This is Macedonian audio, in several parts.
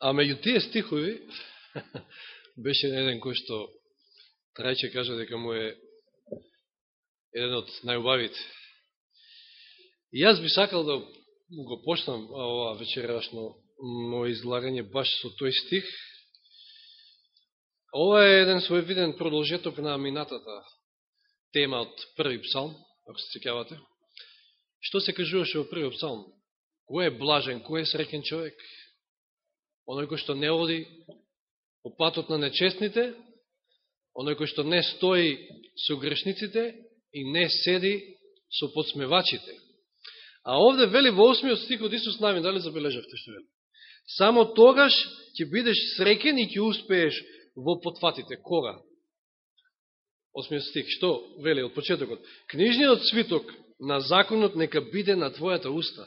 А меѓу тие стихови беше еден кој што Трајче кажа дека му е еден од најубавите. И јас би сакал да го почнам ова вечерашно моје излагање баш со тој стих. Ова е еден свој виден продолжеток на минатата тема од први псалм, ако се цикавате. Што се кажуваше во први псалм? Кој е блажен, кој е среќен човек? Оној кој што не оди по патот на нечестните, оној кој што не стои со грешниците и не седи со подсмевачите. А овде вели во осмиот стих од Исус Навин, дали забележавте што вели? Само тогаш ќе бидеш среќен и ќе успееш во потфатите. Кога? Осмиот стих, што вели од почетокот? Книжниот свиток на законот нека биде на твојата уста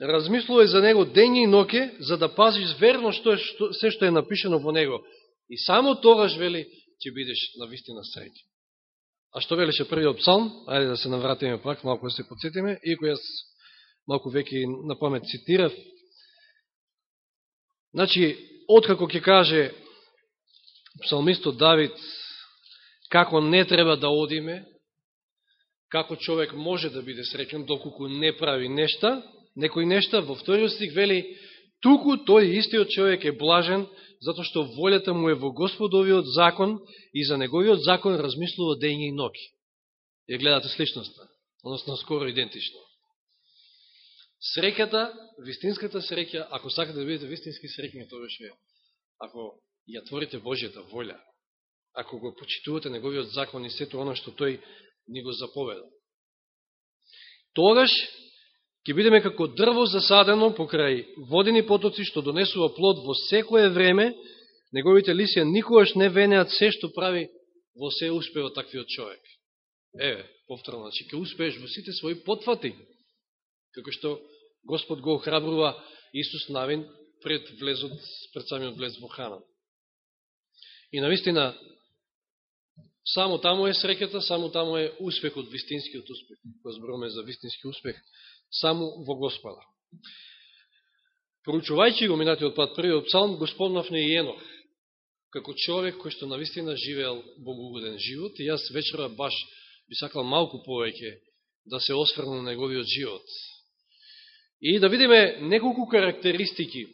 размислувај за него дење и ноке, за да пазиш верно што е, што, се што е напишено во него. И само тогаш, вели, ќе бидеш на вистина среќен. А што велеше првиот псалм? Ајде да се навратиме пак, малко да се подсетиме, иако јас малку веќе на памет цитирав. Значи, откако ќе каже псалмистот Давид како не треба да одиме, како човек може да биде среќен доколку не прави нешта, некои нешта, во вториот стих вели, туку тој истиот човек е блажен, затоа што волјата му е во Господовиот закон и за неговиот закон размислува дење и ноќ.“ Ја гледате сличноста, односно скоро идентично. Среќата, вистинската среќа, ако сакате да бидете вистински среќни, тоа беше ако ја творите Божјата волја, ако го почитувате неговиот закон и сето она што тој ни го заповеда. Тогаш ќе бидеме како дрво засадено покрај водени потоци, што донесува плод во секое време, неговите лисија никогаш не венеат се што прави во се успева таквиот човек. Еве, повторно, значи, ќе успееш во сите своји потвати, како што Господ го охрабрува Исус Навин пред влезот, пред самиот влез во Хана. И наистина само таму е среќата, само таму е успехот, вистинскиот успех. Кога зборуваме за вистински успех, само во Господа. Проучувајќи го минатиот пат првиот псалм, го спомнавме и Енох, како човек кој што навистина живеел богоугоден живот, и јас вечера баш би сакал малку повеќе да се осврна на неговиот живот. И да видиме неколку карактеристики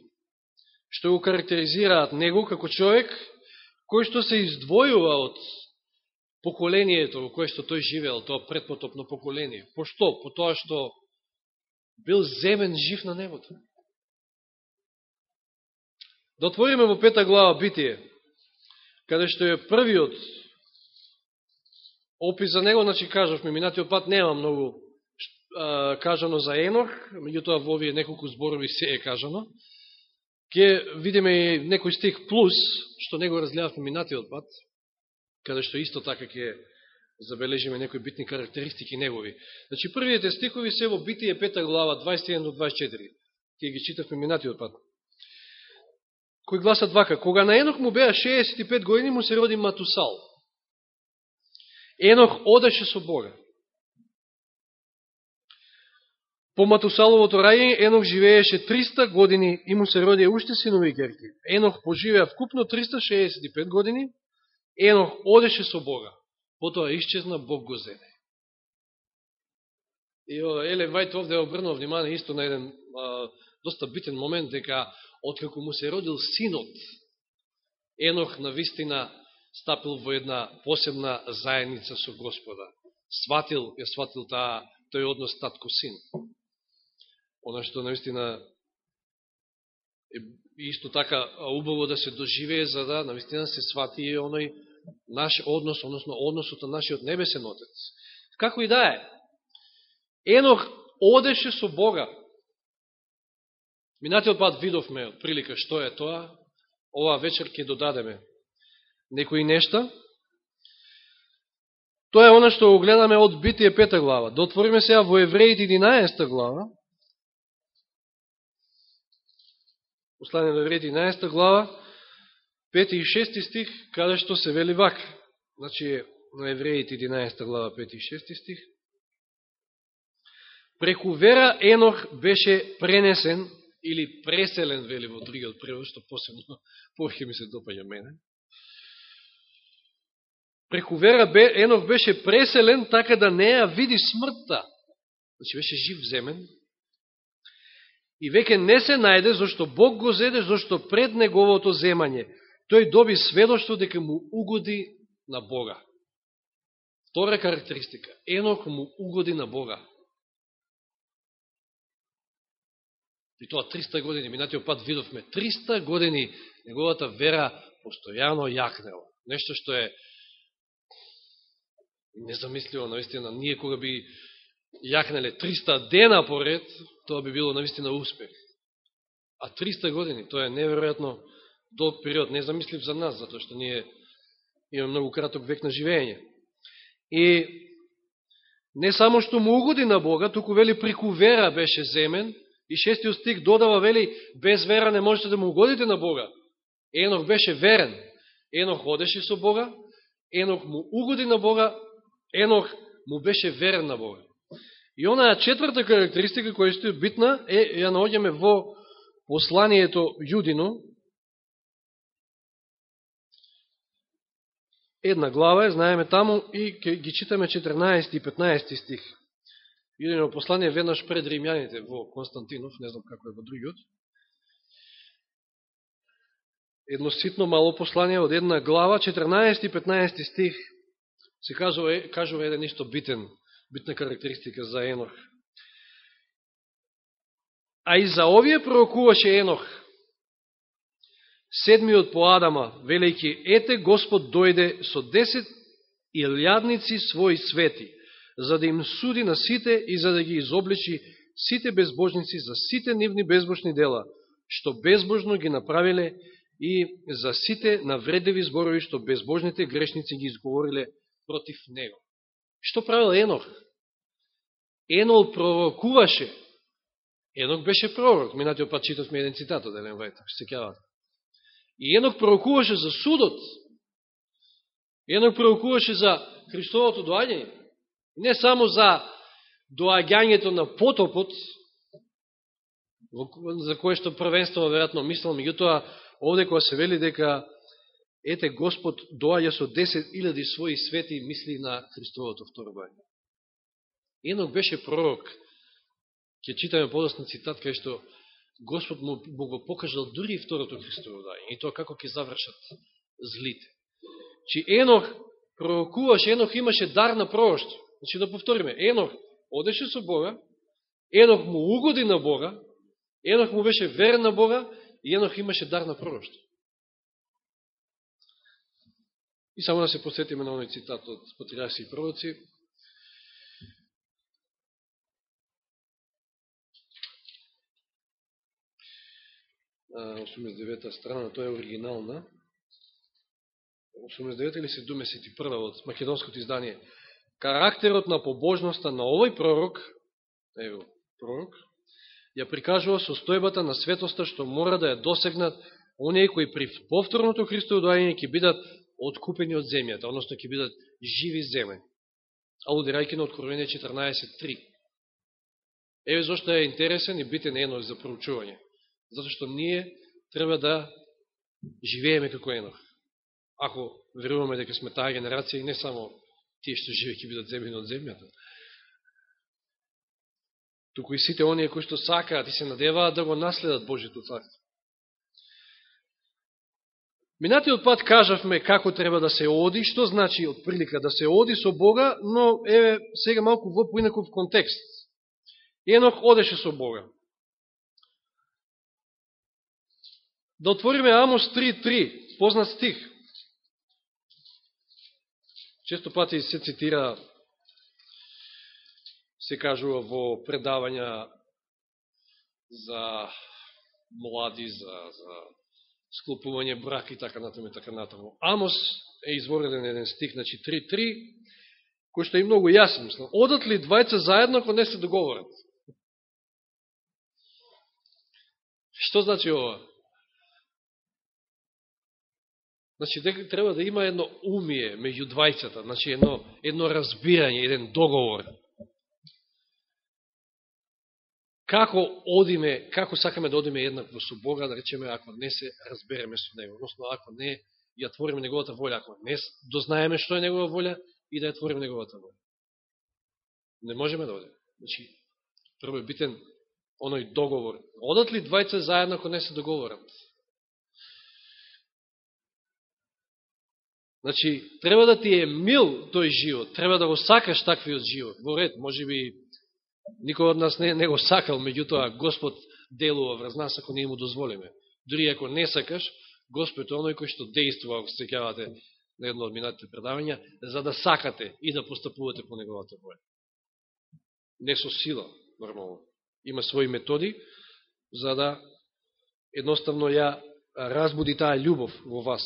што го карактеризираат него како човек кој што се издвојува од поколението во кое што тој живеел, тоа предпотопно поколение. По што? По тоа што бил земен жив на небото. Да отвориме во пета глава Битие, каде што е првиот опис за него, значи кажавме, минатиот пат нема многу а, кажано за Енох, меѓутоа во овие неколку зборови се е кажано. Ке видиме и некој стих плюс, што него разгледавме минатиот пат, каде што исто така ќе забележиме некои битни карактеристики негови. Значи, првиите стихови се во Битие 5 глава, 21 до 24. Тие ги читавме минатиот пат. Кој гласат вака, кога на Енох му беа 65 години, му се роди Матусал. Енох одеше со Бога. По Матусаловото рајање Енох живееше 300 години и му се роди уште синови герки. Енох поживеа вкупно 365 години. Енох одеше со Бога потоа исчезна, Бог го зеде. И Елен Вајт овде обрнува внимание исто на еден а, доста битен момент, дека откако му се родил синот, Енох на вистина стапил во една посебна заедница со Господа. Сватил, ја сватил таа, тој однос татко-син. Оно што наистина е исто така убаво да се доживее, за да наистина се свати и оној наш однос, односно односот на нашиот небесен Отец. Како и да е, Енох одеше со Бога. Минатиот пат видовме од прилика што е тоа, ова вечер ќе додадеме некои нешта. Тоа е оно што го гледаме од Битие пета глава. Да Дотвориме сега во Евреите 11 глава. Послание во Евреите 11 глава. 5 и 6 стих, каде што се вели вак. Значи, на Евреите 11 глава 5 и 6 стих. Преку вера Енох беше пренесен или преселен, вели во другиот превод, што посебно повеќе ми се допаѓа мене. Преку вера Енох беше преселен така да не ја види смртта. Значи беше жив земен. И веќе не се најде зашто Бог го зеде, зашто пред неговото земање тој доби сведоштво дека му угоди на Бога. Втора карактеристика. Енох му угоди на Бога. И тоа 300 години, минатиот пат видовме, 300 години неговата вера постојано јакнела. Нешто што е незамисливо, наистина, ние кога би јакнеле 300 дена поред, тоа би било наистина успех. А 300 години, тоа е неверојатно долг период, незамислив за нас, затоа што ние имаме многу краток век на живење. И не само што му угоди на Бога, туку вели преку вера беше земен, И шестиот стих додава, вели, без вера не можете да му угодите на Бога. Енох беше верен. Енох ходеше со Бога, Енох му угоди на Бога, Енох му беше верен на Бога. И онаа четврта карактеристика која што е битна, е, ја наоѓаме во посланието Јудино, една глава, знаеме таму, и ги читаме 14 и 15 стих. Идено послание веднаш пред римјаните во Константинов, не знам како е во другиот. Едно ситно мало послание од една глава, 14 и 15 стих, се кажува, кажува еден исто битен, битна карактеристика за Енох. А и за овие пророкуваше Енох, седмиот по Адама, велејќи, ете Господ дојде со 10 илјадници своји свети, за да им суди на сите и за да ги изобличи сите безбожници за сите нивни безбожни дела, што безбожно ги направиле и за сите навредеви зборови што безбожните грешници ги изговориле против него. Што правил Енох? Енол пророкуваше. Енох беше пророк. Минатиот пат читавме еден цитат од Елен Вајта, се кјавате. И Енок пророкуваше за судот. Енок пророкуваше за Христовото доаѓање. Не само за доаѓањето на потопот, за кое што првенство веројатно мислам, меѓутоа овде кога се вели дека ете Господ доаѓа со 10.000 своји свети мисли на Христовото второ бање. Енок беше пророк, ќе читаме подосна цитат, кај што Господ му, му го покажал дури и второто Христово дајање, и тоа како ќе завршат злите. Чи Енох пророкуваше, Енох имаше дар на пророќство. Значи да повториме, Енох одеше со Бога, Енох му угоди на Бога, Енох му беше верен на Бога и Енох имаше дар на пророќство. И само да се посетиме на оној цитат од Патриарси и пророци. 89-та страна, тоа е оригинална. 89 или 71 од македонското издание карактерот на побожноста на овој пророк, ево, пророк, ја прикажува состојбата на светоста што мора да ја досегнат оние кои при повторното Христово доаѓање ќе бидат откупени од земјата, односно ќе бидат живи земјани. Алудирајќи на Откровение 14.3. Еве зашто е интересен и битен Енох за проучување. Зато што ние треба да живееме како Енох. Ако веруваме дека сме таа генерација и не само тие што живе ќе бидат земјени од земјата. Туку и сите оние кои што сакаат и се надеваат да го наследат Божието царство. Минатиот пат кажавме како треба да се оди, што значи од прилика да се оди со Бога, но еве сега малку во поинаков контекст. Енох одеше со Бога. Да отвориме Амос 3.3, познат стих. Често пати се цитира, се кажува во предавања за млади, за, за склопување брак и така натаму и така натаму. Амос е извореден еден стих, значи 3.3, кој што е многу јасен. Одат ли двајца заедно, ако не се договорат? Што значи ова? Значи, дека треба да има едно умие меѓу двајцата, значи едно, едно разбирање, еден договор. како одиме, како сакаме да одиме еднакво со Бога, да речеме, ако не се разбереме со Него, односно ако не ја твориме Неговата волја, ако не дознаеме што е Негова волја и да ја твориме Неговата волја. Не можеме да одиме. Значи, прво е битен оној договор. Одат ли двајца заедно ако не се договорат? Значи, треба да ти е мил тој живот, треба да го сакаш таквиот живот. Во ред, може би никој од нас не, не го сакал, меѓутоа Господ делува врз нас ако не му дозволиме. Дори ако не сакаш, Господ е оној кој што действува, ако се кјавате на едно од минатите предавања, за да сакате и да постапувате по неговата воја. Не со сила, нормално. Има своји методи, за да едноставно ја разбуди таа љубов во вас.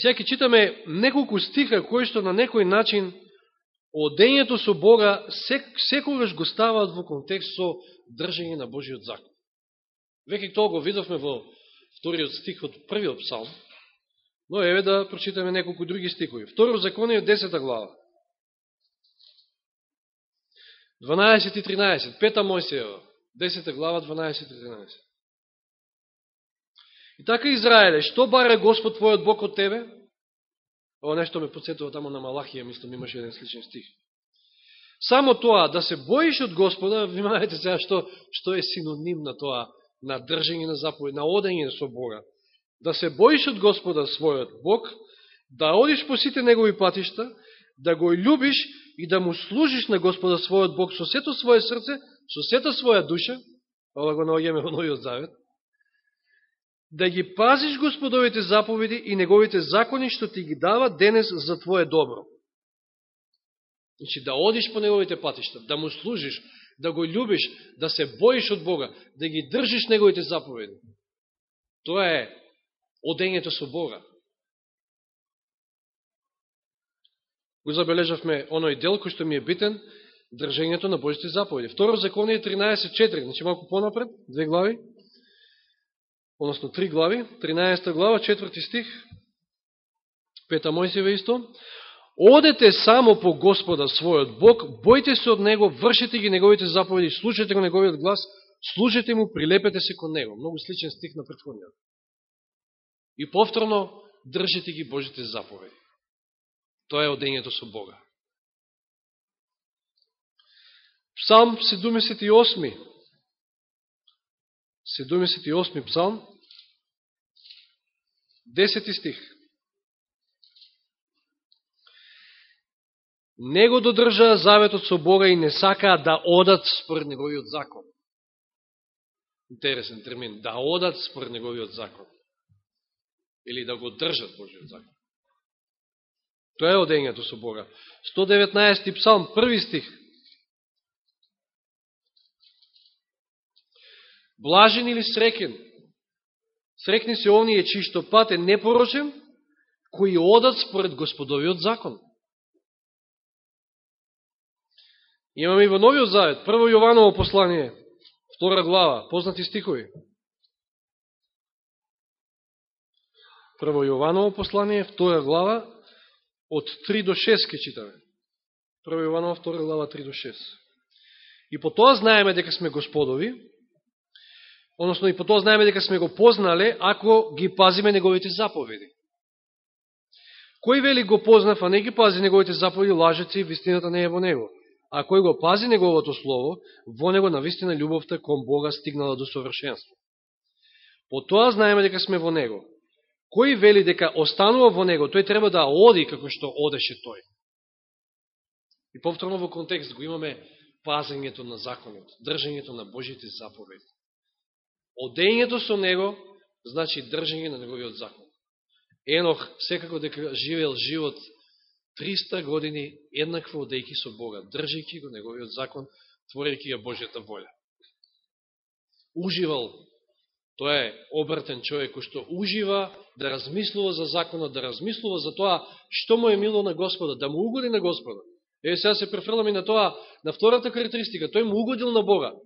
И сега ќе читаме неколку стиха кои што на некој начин одењето со Бога сек, секогаш го ставаат во контекст со држање на Божиот закон. Веќе тоа го видовме во вториот стих од првиот псалм, но еве да прочитаме неколку други стихови. Второ законие, 10 глава. 12 и 13, пета Мојсеева, 10 глава, 12 и 13. И така Израеле, што бара Господ твојот Бог од тебе? Ово нешто ме подсетува тамо на Малахија, мислам имаше еден сличен стих. Само тоа, да се боиш од Господа, внимавајте сега што, што е синоним на тоа, на држање на заповед, на одење со Бога. Да се боиш од Господа својот Бог, да одиш по сите негови патишта, да го љубиш и да му служиш на Господа својот Бог со сето своје срце, со сета своја душа, ова го наоѓаме во Новиот Завет, да ги пазиш Господовите заповеди и неговите закони, што ти ги дава денес за твое добро. Значи, да одиш по неговите патишта, да му служиш, да го љубиш, да се боиш од Бога, да ги држиш неговите заповеди. Тоа е одењето со Бога. Го забележавме оној дел кој што ми е битен, држењето на Божите заповеди. Второ законие 13.4, значи малку понапред, две глави односно три глави, 13 глава, 4 стих, Пета Мојсеве исто, Одете само по Господа својот Бог, бојте се од Него, вршите ги Неговите заповеди, слушате го Неговиот глас, служете Му, прилепете се кон Него. Многу сличен стих на предходниот. И повторно, држите ги Божите заповеди. Тоа е одењето со Бога. Псалм 78. 78 псалм, 10 стих. Него додржаа заветот со Бога и не сакаа да одат според неговиот закон. Интересен термин. Да одат според неговиот закон. Или да го држат Божиот закон. Тоа е одењето со Бога. 119 псалм, први стих. Блажен или срекен? Срекни се оние чиј што пат е непорочен, кои одат според Господовиот закон. Имаме и во Новиот Завет, прво Јованово послание, втора глава, познати стихови. Прво Јованово послание, втора глава, од 3 до 6 ке читаме. Прво Јованово, втора глава, 3 до 6. И по тоа знаеме дека сме Господови, односно и по тоа знаеме дека сме го познале, ако ги пазиме неговите заповеди. Кој вели го познав, а не ги пази неговите заповеди, лажете и вистината не е во него. А кој го пази неговото слово, во него на вистина љубовта кон Бога стигнала до совршенство. По тоа знаеме дека сме во него. Кој вели дека останува во него, тој треба да оди како што одеше тој. И повторно во контекст го имаме пазењето на законот, држањето на Божите заповеди. Одењето со него значи држање на неговиот закон. Енох секако дека живеел живот 300 години еднакво одејки со Бога, држајќи го неговиот закон, творејќи ја Божјата волја. Уживал, тоа е обртен човек кој што ужива да размислува за законот, да размислува за тоа што му е мило на Господа, да му угоди на Господа. Е, сега се префрламе на тоа, на втората карактеристика, тој му угодил на Бога.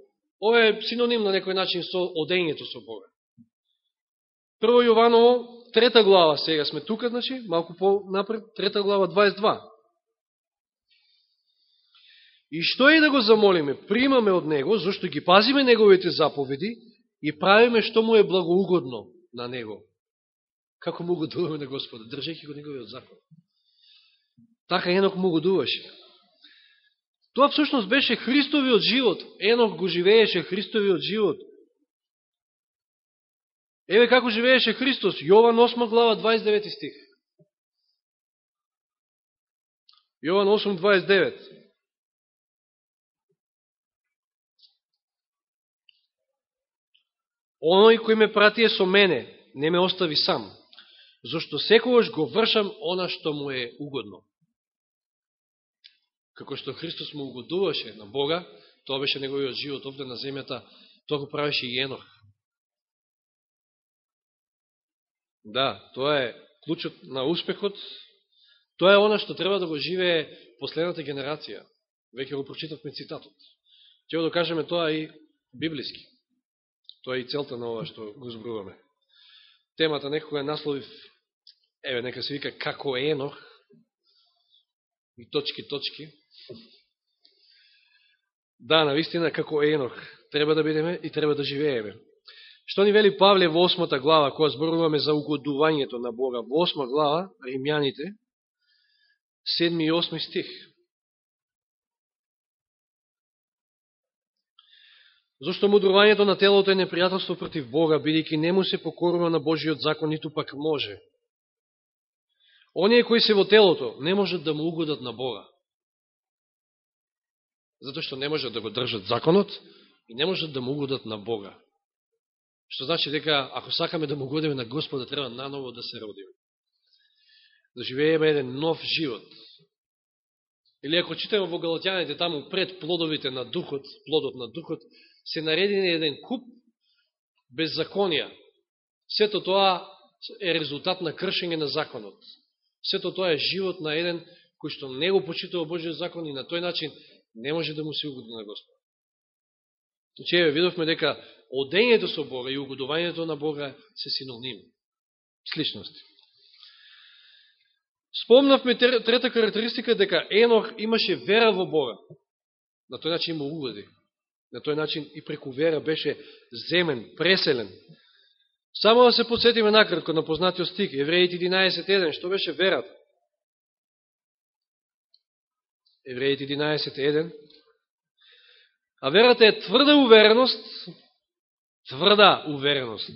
Ова е синоним на некој начин со одењето со Бога. Прво Јованово, трета глава, сега сме тука, значи, малку по-напред, трета глава, 22. И што е да го замолиме? Примаме од Него, зашто ги пазиме Неговите заповеди и правиме што му е благоугодно на Него. Како му угодуваме на Господа, држејќи го Неговиот закон. Така Енок му угодуваше. Тоа всушност беше Христовиот живот. Енок го живееше Христовиот живот. Еве како живееше Христос. Јован 8 глава 29 стих. Јован 8.29. Оној кој ме прати е со мене, не ме остави сам, зашто секогаш го вршам она што му е угодно. Како што Христос му угодуваше на Бога, тоа беше неговиот живот овде на земјата, тоа го правеше и Енох. Да, тоа е клучот на успехот Тоа е она што треба да го живее последната генерација. Веќе го прочитавме цитатот. Ќе го докажеме тоа и библиски. Тоа е и целта на ова што го збруваме. Темата некога насловив, еве, нека се вика како Енох, и точки, точки. Да, навистина, како Енох, треба да бидеме и треба да живееме. Што ни вели Павле во осмата глава, која зборуваме за угодувањето на Бога? Во осма глава, Римјаните, седми и осми стих. Зошто мудрувањето на телото е непријателство против Бога, бидејќи не му се покорува на Божиот закон, ниту пак може. Оние кои се во телото не можат да му угодат на Бога. Зато што не можат да го држат законот и не можат да му угодат на Бога. Што значи дека ако сакаме да му угодиме на Господа, треба наново да се родиме да живееме еден нов живот. Или ако читаме во Галатјаните, таму пред плодовите на духот, плодот на духот, се наредени еден куп беззаконија. Сето тоа е резултат на кршење на законот. Сето тоа е живот на еден кој што не го почитува Божиот закон и на тој начин не може да му се угоди на Господ. Значи, еве, видовме дека одењето со Бога и угодувањето на Бога се синоними, сличности. Спомнавме трета карактеристика дека Енох имаше вера во Бога. На тој начин има угоди. На тој начин и преку вера беше земен, преселен. Само да се подсетиме накратко на познатиот стик, Евреите 11.1, што беше верата? Евреите 11.1. А верата е тврда увереност, тврда увереност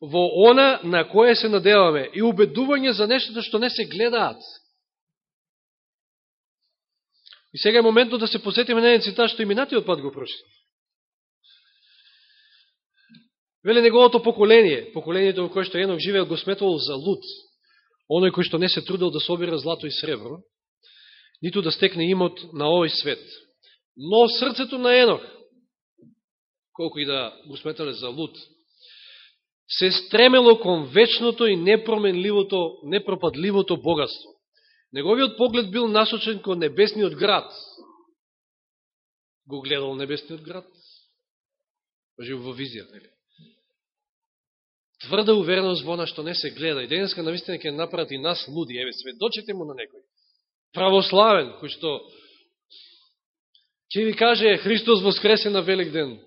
во она на која се надеваме и убедување за нештото што не се гледаат. И сега е моментно да се посетиме на еден цитат што и минатиот пат го прочитам. Веле неговото поколение, поколението во кое што Енок живеел го сметувал за луд, оној кој што не се трудел да собира злато и сребро, ниту да стекне имот на овој свет. Но срцето на Енох, колко и да го сметале за луд, се стремело кон вечното и непроменливото, непропадливото богатство. Неговиот поглед бил насочен кон небесниот град. Го гледал небесниот град. Жив во визија, нели? Тврда увереност во она што не се гледа. И денеска наистина ќе направат и нас луди. Еве, сведочите му на некој. Православен, кој што ќе ви каже Христос воскресе на Велик ден.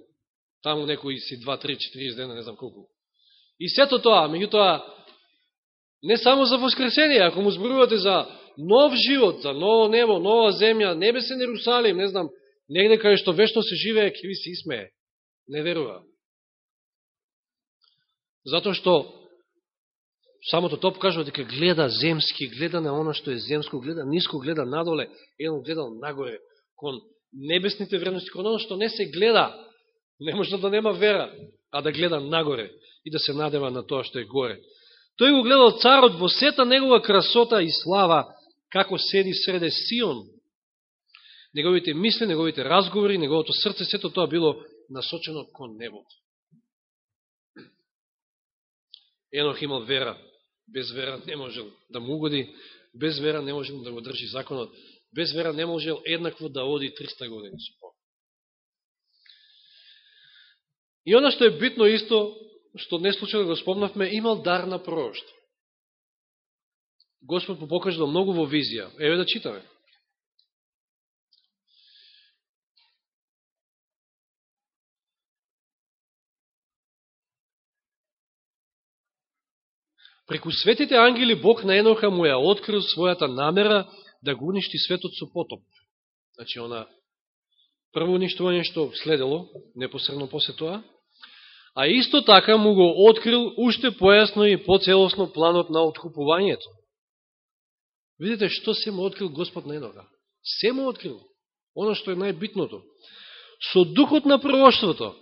Таму некои си 2, 3, 40 дена, не знам колку И сето тоа, меѓутоа, не само за воскресение, ако му зборувате за нов живот, за ново небо, нова земја, небесен Иерусалим, не знам, негде кај што вечно се живее, ќе ви се исмее. Не верува. Затоа што самото топ кажува дека гледа земски, гледа на оно што е земско, гледа ниско, гледа надоле, едно гледал нагоре, кон небесните вредности, кон оно што не се гледа, не може да нема вера, а да гледа нагоре и да се надева на тоа што е горе. Тој го гледал царот во сета негова красота и слава, како седи среде Сион. Неговите мисли, неговите разговори, неговото срце, сето тоа било насочено кон небото. Енох имал вера. Без вера не можел да му угоди, без вера не можел да го држи законот, без вера не можел еднакво да оди 300 години со Бог. И оно што е битно исто, што не случайно го спомнавме, имал дар на пророќство. Господ му покажал многу во визија. Еве да читаме. Преку светите ангели Бог на Еноха му ја открил својата намера да го уништи светот со потоп. Значи, она прво уништување што следело, непосредно после тоа, а исто така му го открил уште појасно и поцелосно планот на откупувањето. Видите што се му открил Господ на Еноха. Се му открил. Оно што е најбитното. Со духот на пророштвото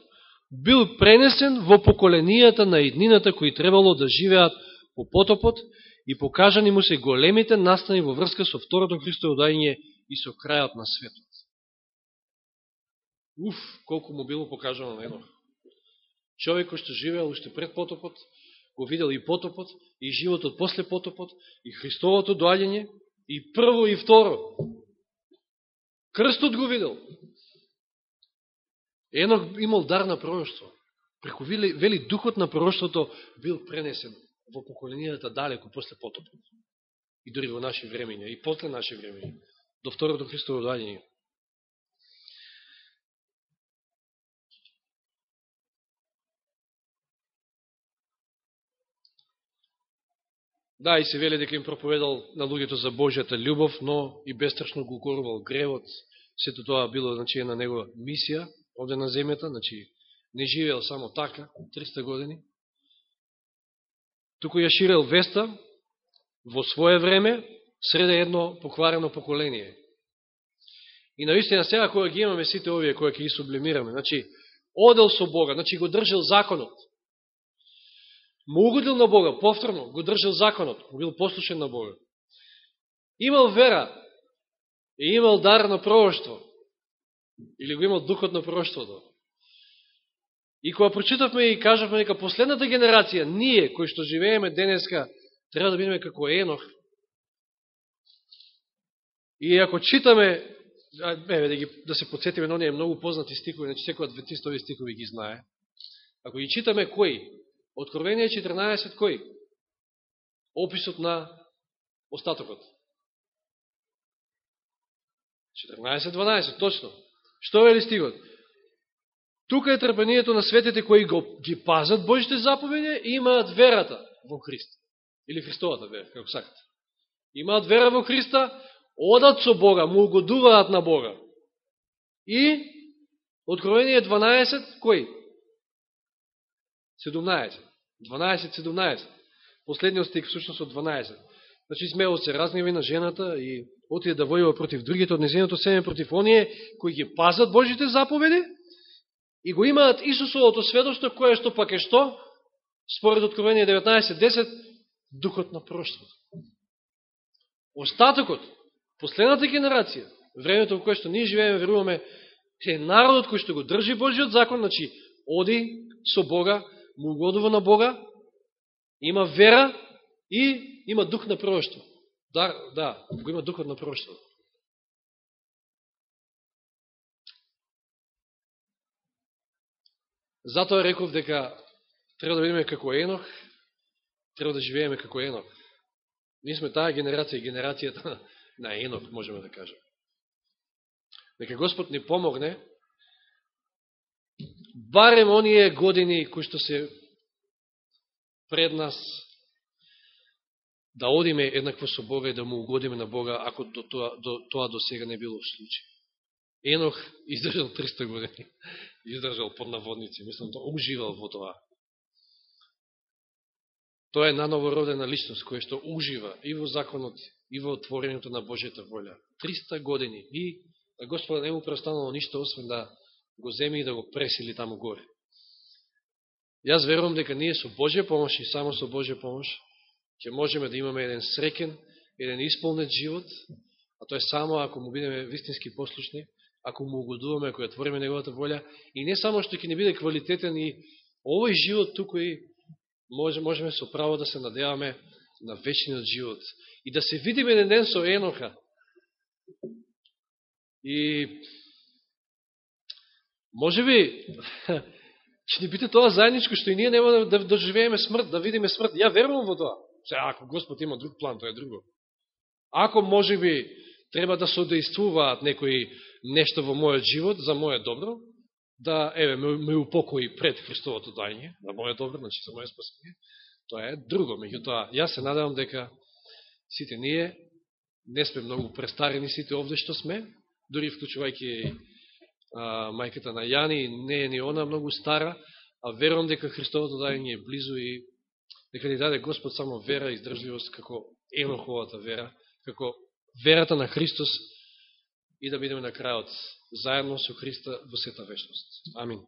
бил пренесен во поколенијата на иднината кои требало да живеат по потопот и покажани му се големите настани во врска со второто Христово дајање и со крајот на светот. Уф, колку му било покажано на едно. Човек кој што живеал уште пред потопот, го видел и потопот, и животот после потопот, и Христовото доаѓање, и прво и второ. Крстот го видел. Енох имал дар на пророќство. Преку вели, вели духот на пророќството бил пренесен во поколенијата далеко после потопот. И дори во наши времења, и после наши времења, до второто Христово доаѓање. Да, и се вели дека им проповедал на луѓето за Божјата љубов, но и бестрашно го укорувал гревот. Сето тоа било значи, на негова мисија овде на земјата, значи не живеел само така, 300 години туку ја ширел веста во своје време среде едно покварено поколение. И наистина сега кога ги имаме сите овие кои ќе ги сублимираме, значи одел со Бога, значи го држел законот. Му угодил на Бога, повторно го држел законот, бил послушен на Бога. Имал вера и имал дар на пророќство. Или го имал духот на пророќството. И кога прочитавме и кажавме дека последната генерација, ние, кои што живееме денеска, треба да бидеме како Енох. И ако читаме, еве да, ги, да се подсетиме на оние многу познати стихови, значи секој од ветистови стихови ги знае. Ако ги читаме кои? Откровение 14 кои? Описот на остатокот. 14-12, точно. Што вели стигот? Тука е трпението на светите кои го, ги пазат Божите заповеди и имаат верата во Христа. Или Христовата вера, како сакате. Имаат вера во Христа, одат со Бога, му угодуваат на Бога. И Откровение 12, кој? 17. 12-17. Последниот стик, всушност од 12. Значи, смело се разниви на жената и отиде да војува против другите од незиното семе, против оние кои ги пазат Божите заповеди, и го имаат Исусовото сведоштво, кое што пак е што? Според Откровение 19.10, духот на проштвото. Остатокот, последната генерација, времето во кое што ние живееме, веруваме, е народот кој што го држи Божиот закон, значи, оди со Бога, му угодува на Бога, има вера и има дух на проштво. Да, да, го има духот на проштво. Затоа реков дека треба да видиме како Енох, треба да живееме како Енох. Ние сме таа генерација, генерацијата на Енох, можеме да кажем. Дека Господ ни помогне, барем оние години кои што се пред нас, да одиме еднакво со Бога и да му угодиме на Бога, ако до тоа, до, тоа до сега не било случај. Енох издржал 300 години издржал под наводници, мислам, да уживал во тоа. Тоа е на новородена личност, која што ужива и во законот, и во отворењето на Божјата волја. 300 години и да Господа не му преостанало ништо, освен да го земи и да го пресили таму горе. Јас верувам дека ние со Божја помош и само со Божја помош ќе можеме да имаме еден срекен, еден исполнет живот, а тоа е само ако му бидеме вистински послушни, ако му угодуваме, ако ја твориме неговата волја, и не само што ќе не биде квалитетен и овој живот туку и може, можеме со право да се надеваме на вечниот живот. И да се видиме еден ден со Еноха. И може би ќе ни биде тоа заедничко, што и ние нема да, да доживееме смрт, да видиме смрт. Ја верувам во тоа. Се, ако Господ има друг план, тоа е друго. Ако може би треба да содействуваат некои нешто во мојот живот, за моје добро, да, еве, ме, ме упокои пред Христовото дајње, за моје добро, значи за моје спасение, Тоа е друго. Меѓутоа, јас се надевам дека сите ние не сме многу престарени сите овде што сме, дори вклучувајќи а, мајката на Јани, не е ни она многу стара, а верувам дека Христовото дајање е близо и дека ни даде Господ само вера и издржливост како Еноховата вера, како верата на Христос и да бидеме на крајот заедно со Христа во сета вечност. Амин.